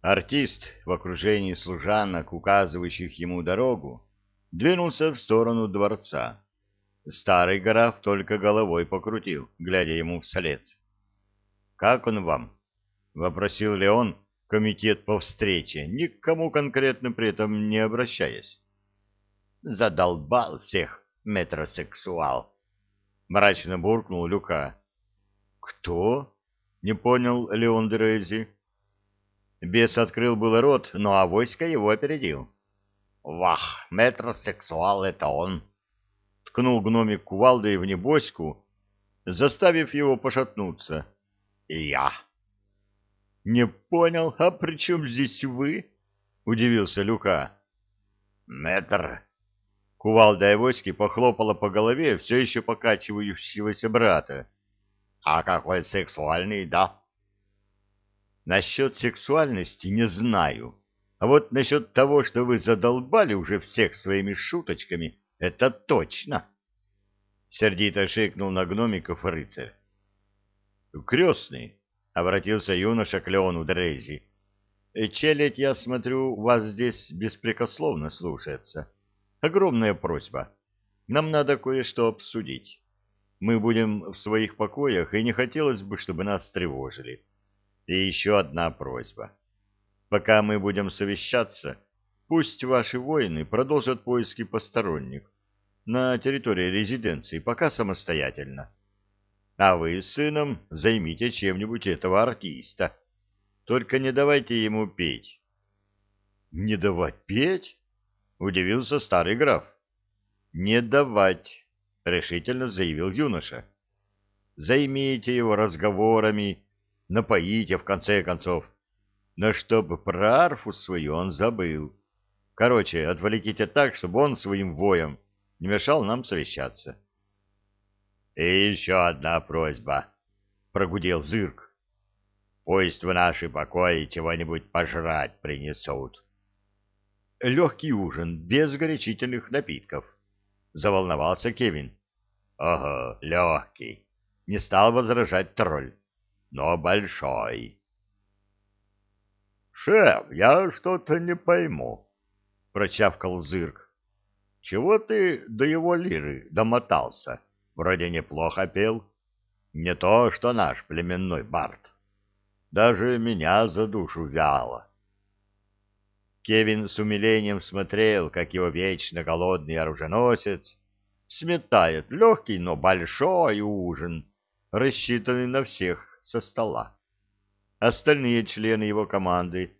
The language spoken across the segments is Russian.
Артист в окружении служанок, указывающих ему дорогу, двинулся в сторону дворца. Старый граф только головой покрутил, глядя ему вслед. — Как он вам? — вопросил Леон, комитет по встрече, ни к кому конкретно при этом не обращаясь. — Задолбал всех метросексуал! — мрачно буркнул Люка. — Кто? — не понял Леон Дерези. Бес открыл было рот, но авоська его опередил. «Вах, метросексуал — это он!» Ткнул гномик кувалдой в небоську, заставив его пошатнуться. «И я!» «Не понял, а при чем здесь вы?» — удивился Люка. «Метр!» Кувалда Авоськи похлопала по голове все еще покачивающегося брата. «А какой сексуальный, да?» Насчет сексуальности не знаю. А вот насчет того, что вы задолбали уже всех своими шуточками, это точно. Сердито шикнул на гномиков рыцарь. Крестный, — обратился юноша к Леону Дрейзи. Челядь, я смотрю, вас здесь беспрекословно слушается. Огромная просьба. Нам надо кое-что обсудить. Мы будем в своих покоях, и не хотелось бы, чтобы нас тревожили. И еще одна просьба. Пока мы будем совещаться, пусть ваши воины продолжат поиски посторонних на территории резиденции, пока самостоятельно. А вы с сыном займите чем-нибудь этого артиста. Только не давайте ему петь. — Не давать петь? — удивился старый граф. — Не давать, — решительно заявил юноша. — Займите его разговорами напоите, в конце концов. Но чтобы про арфу свою он забыл. Короче, отвлеките так, чтобы он своим воем не мешал нам совещаться. — И еще одна просьба, — прогудел Зырк. — Пусть в наши покои чего-нибудь пожрать принесут. — Легкий ужин, без горячительных напитков, — заволновался Кевин. — Ага, легкий, — не стал возражать тролль но большой. — Шеф, я что-то не пойму, — прочавкал Зырк. — Чего ты до его лиры домотался? Вроде неплохо пел. Не то, что наш племенной бард. Даже меня за душу вяло. Кевин с умилением смотрел, как его вечно голодный оруженосец сметает легкий, но большой ужин, рассчитанный на всех со стола. Остальные члены его команды,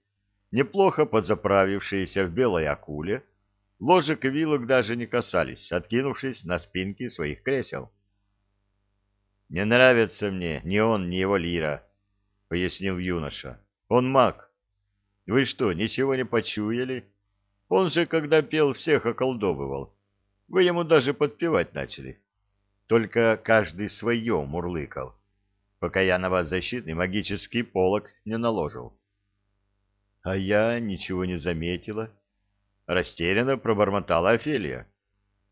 неплохо подзаправившиеся в белой акуле, ложек и вилок даже не касались, откинувшись на спинки своих кресел. «Не нравится мне ни он, ни его лира», — пояснил юноша. «Он маг. Вы что, ничего не почуяли? Он же, когда пел, всех околдовывал. Вы ему даже подпевать начали. Только каждый свое мурлыкал пока я на вас защитный магический полог не наложил. — А я ничего не заметила. Растерянно пробормотала Офелия.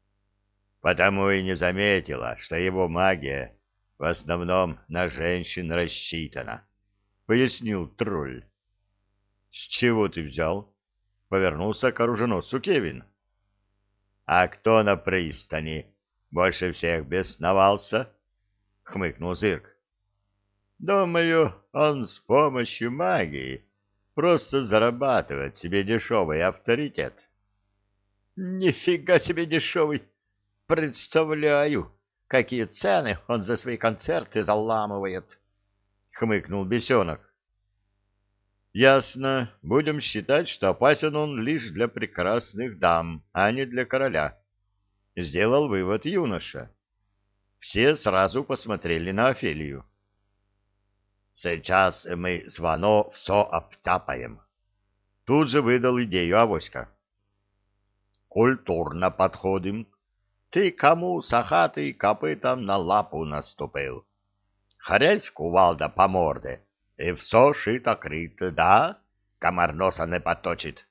— Потому и не заметила, что его магия в основном на женщин рассчитана, — пояснил тролль. — С чего ты взял? — повернулся к оруженосцу Кевин. — А кто на пристани больше всех бесновался? — хмыкнул Зырк. Думаю, он с помощью магии просто зарабатывает себе дешевый авторитет. Нифига себе дешевый! Представляю, какие цены он за свои концерты заламывает! Хмыкнул бесенок. Ясно. Будем считать, что опасен он лишь для прекрасных дам, а не для короля. Сделал вывод юноша. Все сразу посмотрели на Офелию. Сейчас мы с все обтапаем. Тут же выдал идею Авоська. Культурно подходим. Ты кому сахатый копытом на лапу наступил? Хрясь кувалда по морде, и все шито-крыто, да? Комар носа не поточит.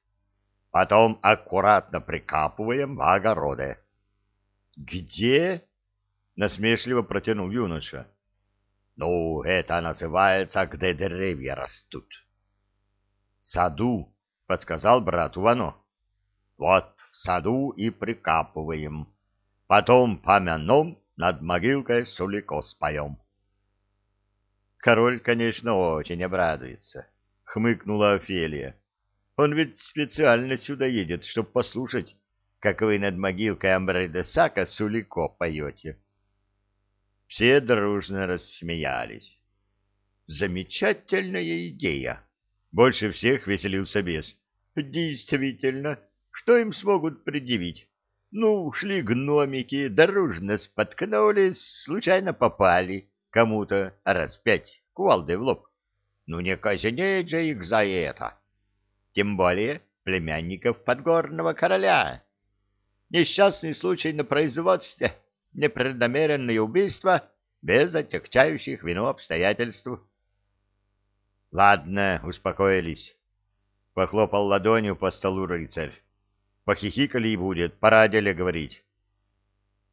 Потом аккуратно прикапываем в огороде. — Где? — насмешливо протянул юноша. Ну, это называется, где деревья растут. саду, — подсказал брату Вано. — Вот в саду и прикапываем. Потом помяном над могилкой сулико споем. Король, конечно, очень обрадуется, — хмыкнула Офелия. Он ведь специально сюда едет, чтобы послушать, как вы над могилкой Амбредесака сулико поете. Все дружно рассмеялись. Замечательная идея. Больше всех веселился бес. Действительно, что им смогут предъявить? Ну, шли гномики, дружно споткнулись, случайно попали кому-то раз пять кувалдой в лоб. Ну, не казнеть же их за это. Тем более племянников подгорного короля. Несчастный случай на производстве, непреднамеренное убийство без отягчающих вину обстоятельств. Ладно, успокоились. Похлопал ладонью по столу рыцарь. Похихикали и будет, пора деле говорить.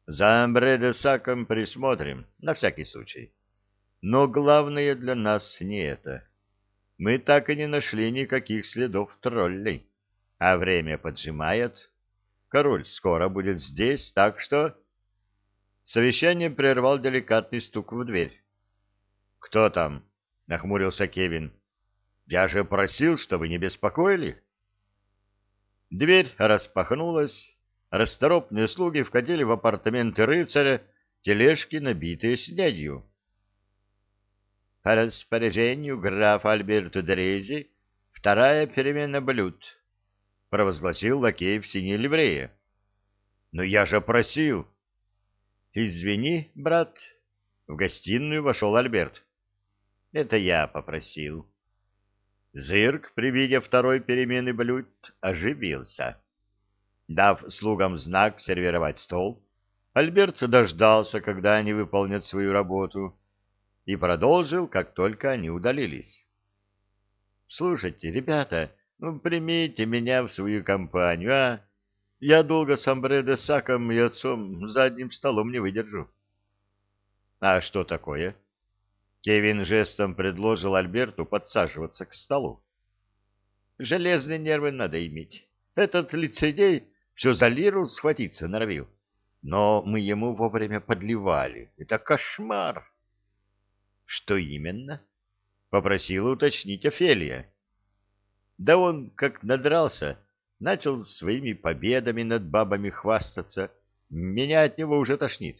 За Амбредесаком присмотрим, на всякий случай. Но главное для нас не это. Мы так и не нашли никаких следов троллей, а время поджимает. Король скоро будет здесь, так что... Совещание прервал деликатный стук в дверь. «Кто там?» — нахмурился Кевин. «Я же просил, чтобы не беспокоили». Дверь распахнулась, расторопные слуги вкатили в апартаменты рыцаря тележки, набитые снедью. По распоряжению графа Альберта Дрези вторая перемена блюд, — провозгласил лакей в синей ливрее. — Но я же просил. — Извини, брат. В гостиную вошел Альберт. — Это я попросил. Зырк, при виде второй перемены блюд, оживился. Дав слугам знак сервировать стол, Альберт дождался, когда они выполнят свою работу, и продолжил, как только они удалились. «Слушайте, ребята, ну, примите меня в свою компанию, а? Я долго с Амбре Саком и отцом за одним столом не выдержу». «А что такое?» Кевин жестом предложил Альберту подсаживаться к столу. Железные нервы надо иметь. Этот лицедей все за лиру схватиться норовил. Но мы ему вовремя подливали. Это кошмар. Что именно? Попросила уточнить Офелия. Да он, как надрался, начал своими победами над бабами хвастаться. Меня от него уже тошнит.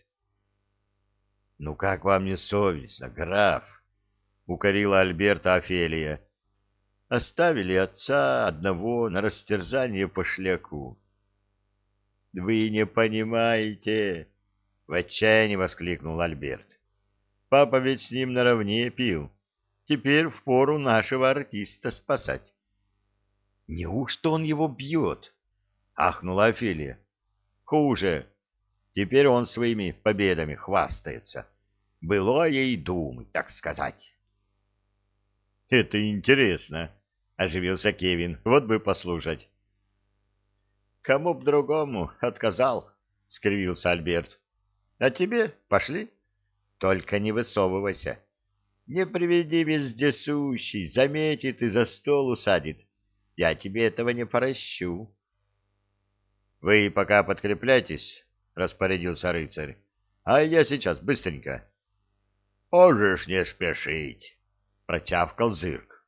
— Ну как вам не совестно, граф? — укорила Альберта Офелия. — Оставили отца одного на растерзание по шляку. — Вы не понимаете! — в отчаянии воскликнул Альберт. — Папа ведь с ним наравне пил. Теперь впору нашего артиста спасать. — Неужто он его бьет? — ахнула Офелия. — Хуже. Теперь он своими победами хвастается. Было ей думать, так сказать. — Это интересно, — оживился Кевин. — Вот бы послушать. — Кому б другому отказал, — скривился Альберт. — А тебе пошли. Только не высовывайся. Не приведи вездесущий, заметит и за стол усадит. Я тебе этого не прощу. — Вы пока подкрепляйтесь, — распорядился рыцарь. — А я сейчас, быстренько. — Можешь не спешить, — прочавкал зырк.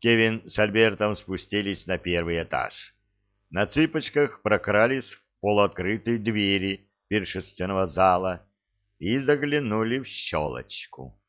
Кевин с Альбертом спустились на первый этаж. На цыпочках прокрались в полуоткрытые двери пиршественного зала и заглянули в щелочку.